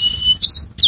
何?